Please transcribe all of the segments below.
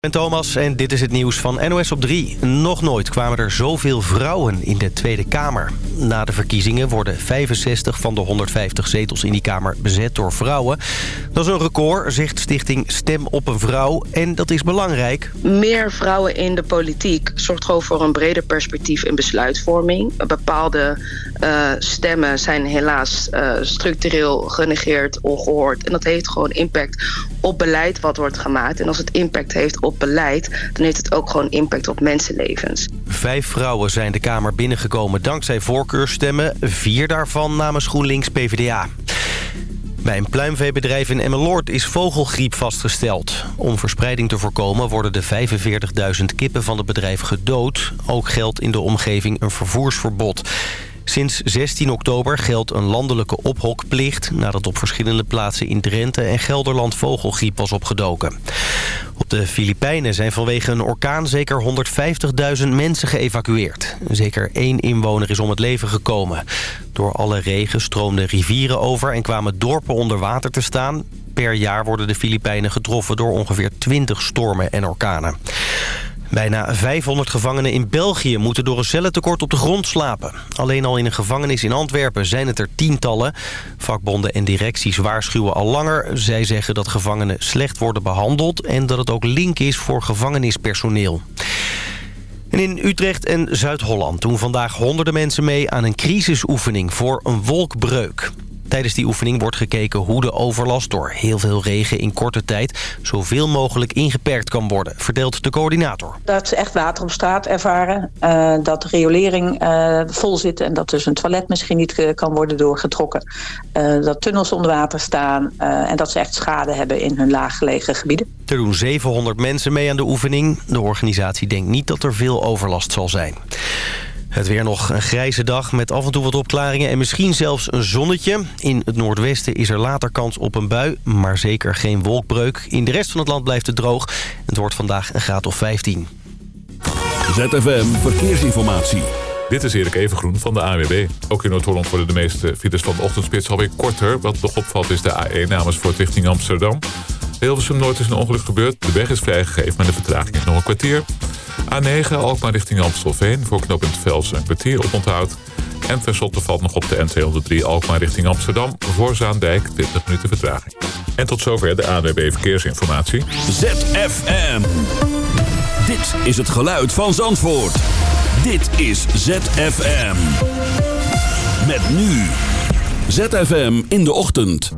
Ben Thomas en dit is het nieuws van NOS op 3. Nog nooit kwamen er zoveel vrouwen in de Tweede Kamer. Na de verkiezingen worden 65 van de 150 zetels in die Kamer bezet door vrouwen. Dat is een record, zegt stichting Stem op een Vrouw. En dat is belangrijk. Meer vrouwen in de politiek zorgt gewoon voor een breder perspectief in besluitvorming. Bepaalde uh, stemmen zijn helaas uh, structureel genegeerd, ongehoord. En dat heeft gewoon impact op beleid wat wordt gemaakt. En als het impact heeft op beleid, dan heeft het ook gewoon impact op mensenlevens. Vijf vrouwen zijn de Kamer binnengekomen dankzij voorkeurstemmen. Vier daarvan namens GroenLinks PvdA. Bij een pluimveebedrijf in Emmeloord is vogelgriep vastgesteld. Om verspreiding te voorkomen worden de 45.000 kippen van het bedrijf gedood. Ook geldt in de omgeving een vervoersverbod. Sinds 16 oktober geldt een landelijke ophokplicht... nadat op verschillende plaatsen in Drenthe en Gelderland vogelgriep was opgedoken. Op de Filipijnen zijn vanwege een orkaan zeker 150.000 mensen geëvacueerd. Zeker één inwoner is om het leven gekomen. Door alle regen stroomden rivieren over en kwamen dorpen onder water te staan. Per jaar worden de Filipijnen getroffen door ongeveer 20 stormen en orkanen. Bijna 500 gevangenen in België moeten door een cellentekort op de grond slapen. Alleen al in een gevangenis in Antwerpen zijn het er tientallen. Vakbonden en directies waarschuwen al langer. Zij zeggen dat gevangenen slecht worden behandeld... en dat het ook link is voor gevangenispersoneel. En in Utrecht en Zuid-Holland doen vandaag honderden mensen mee aan een crisisoefening voor een wolkbreuk. Tijdens die oefening wordt gekeken hoe de overlast door heel veel regen in korte tijd zoveel mogelijk ingeperkt kan worden, vertelt de coördinator. Dat ze echt water op straat ervaren, uh, dat de riolering uh, vol zit en dat dus een toilet misschien niet kan worden doorgetrokken. Uh, dat tunnels onder water staan en dat ze echt schade hebben in hun laaggelegen gebieden. Er doen 700 mensen mee aan de oefening. De organisatie denkt niet dat er veel overlast zal zijn. Het weer nog een grijze dag met af en toe wat opklaringen en misschien zelfs een zonnetje. In het noordwesten is er later kans op een bui, maar zeker geen wolkbreuk. In de rest van het land blijft het droog. Het wordt vandaag een graad of 15. ZFM Verkeersinformatie. Dit is Erik Evengroen van de AWB. Ook in Noord-Holland worden de meeste files van de ochtendspits alweer korter. Wat nog opvalt is de A1 namens voor richting Amsterdam. Hilversum Noord is een ongeluk gebeurd. De weg is vrijgegeven, maar de vertraging is nog een kwartier. A9 Alkmaar richting Amstelveen voor knooppunt Vels een kwartier op onthoud. En tenslotte valt nog op de N203 Alkmaar richting Amsterdam voor Zaandijk 20 minuten vertraging. En tot zover de ANWB Verkeersinformatie. ZFM. Dit is het geluid van Zandvoort. Dit is ZFM. Met nu. ZFM in de ochtend.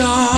Angel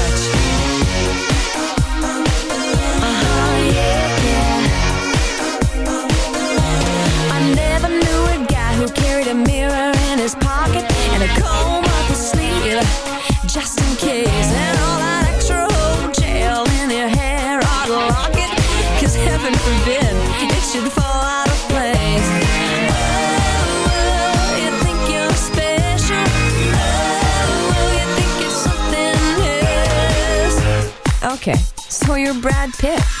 Brad Pitt.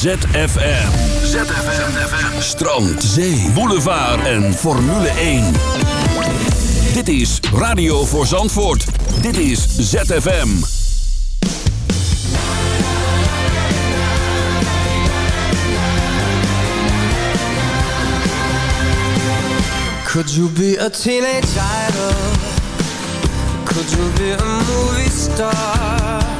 ZFM. ZFM. ZFM. Strand, zee, boulevard en Formule 1. Dit is Radio voor Zandvoort. Dit is ZFM. Could you be a teenage idol? Could you be a movie star?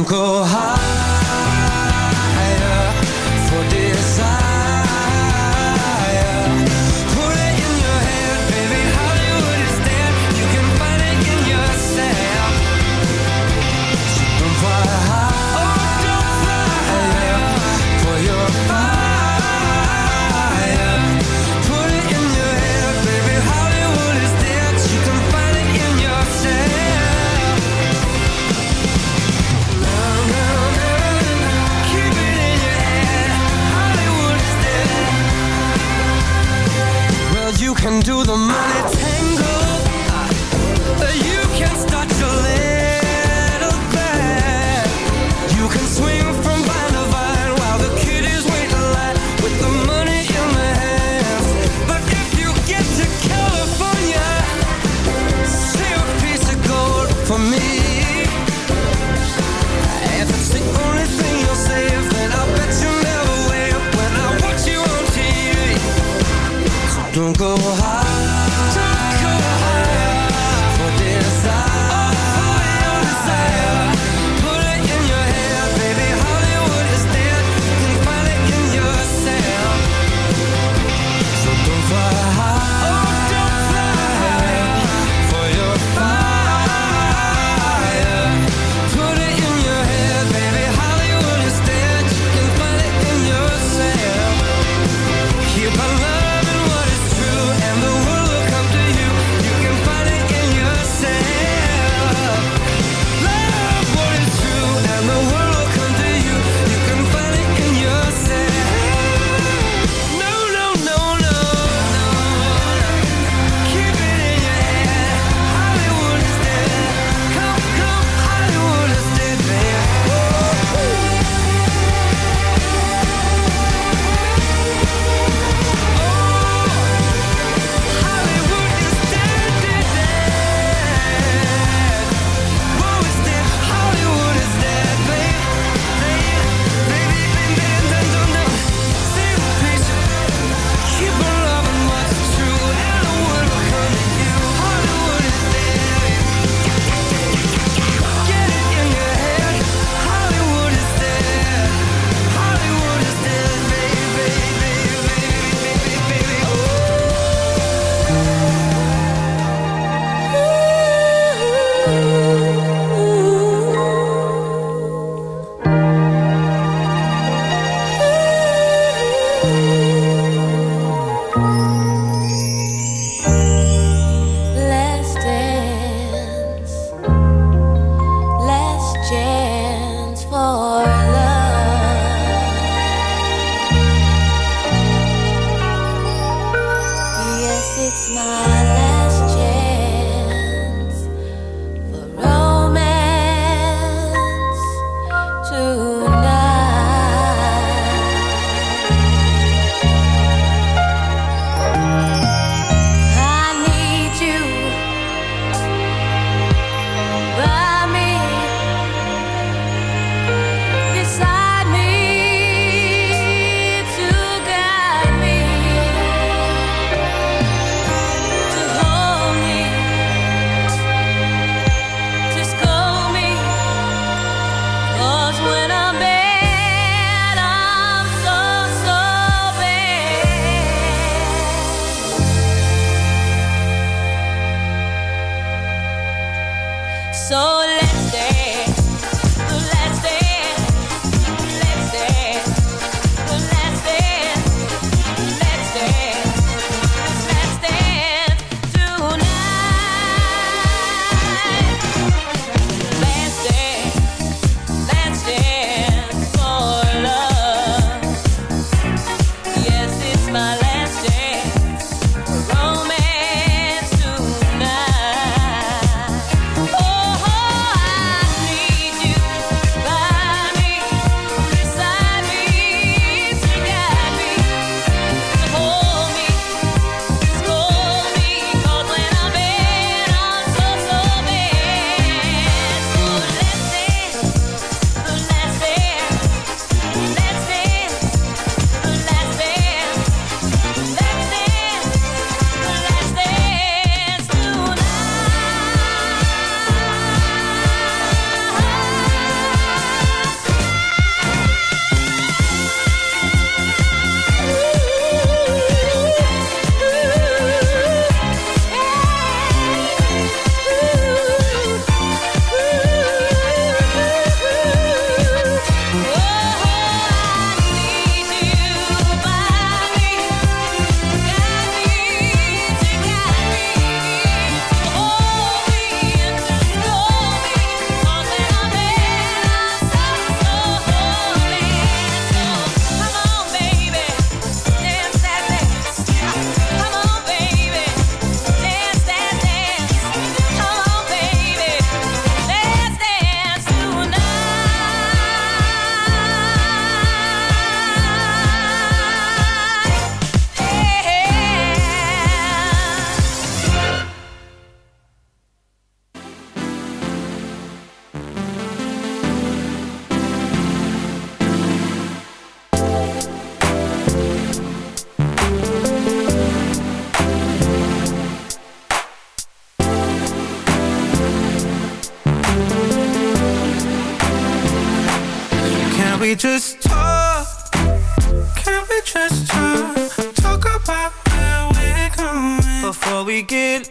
don't go high. and do the money go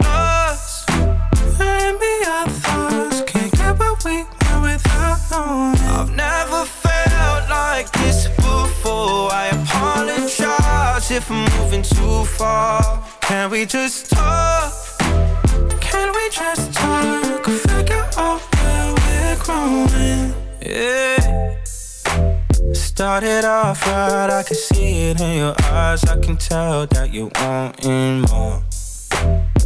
lost. Maybe our thoughts can't get what we want without knowing. I've never felt like this before. I apologize if I'm moving too far. Can we just talk? Can we just talk? Figure out where we're growing. Yeah. Started off right, I can see it in your eyes. I can tell that you wanting more.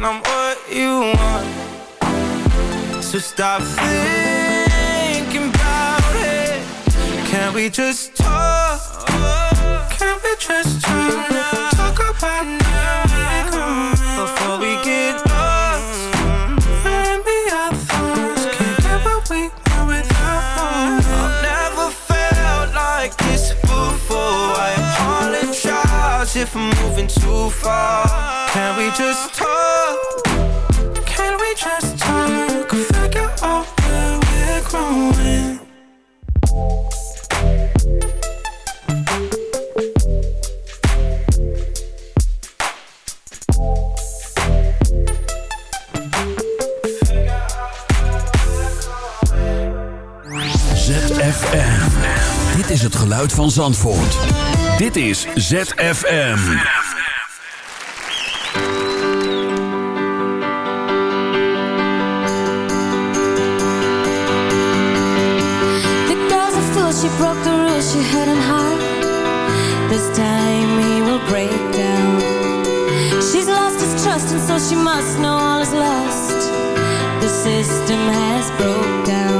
and I'm what you want. So stop thinking about it. Can we just talk? Can we just talk? Talk about now before we get lost. Maybe our thoughts can't get what we want without. I've never felt like this before. I apologize if I'm moving too far. Can we just van Zandvoort. Dit is ZFM. The girl's a fool, she broke the rules, she had him hard. This time he will break down. She's lost his trust and so she must know all is lost. The system has broke down.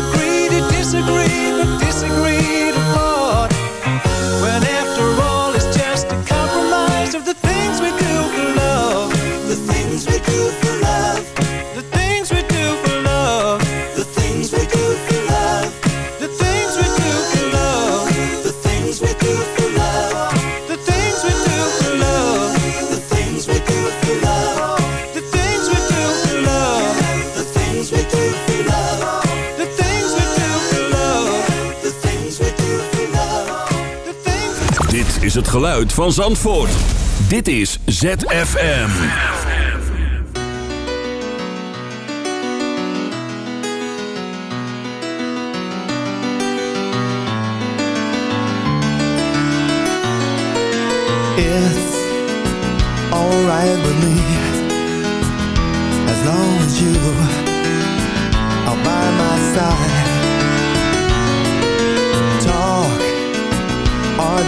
Agree to disagree, geluid van Zandvoort. Dit is ZFM. It's alright with me As long as you are by my side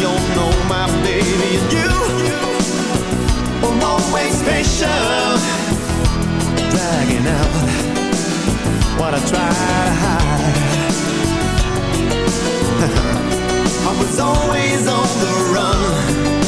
don't know my baby and you were always patient Dragging out what I try. To hide I was always on the run.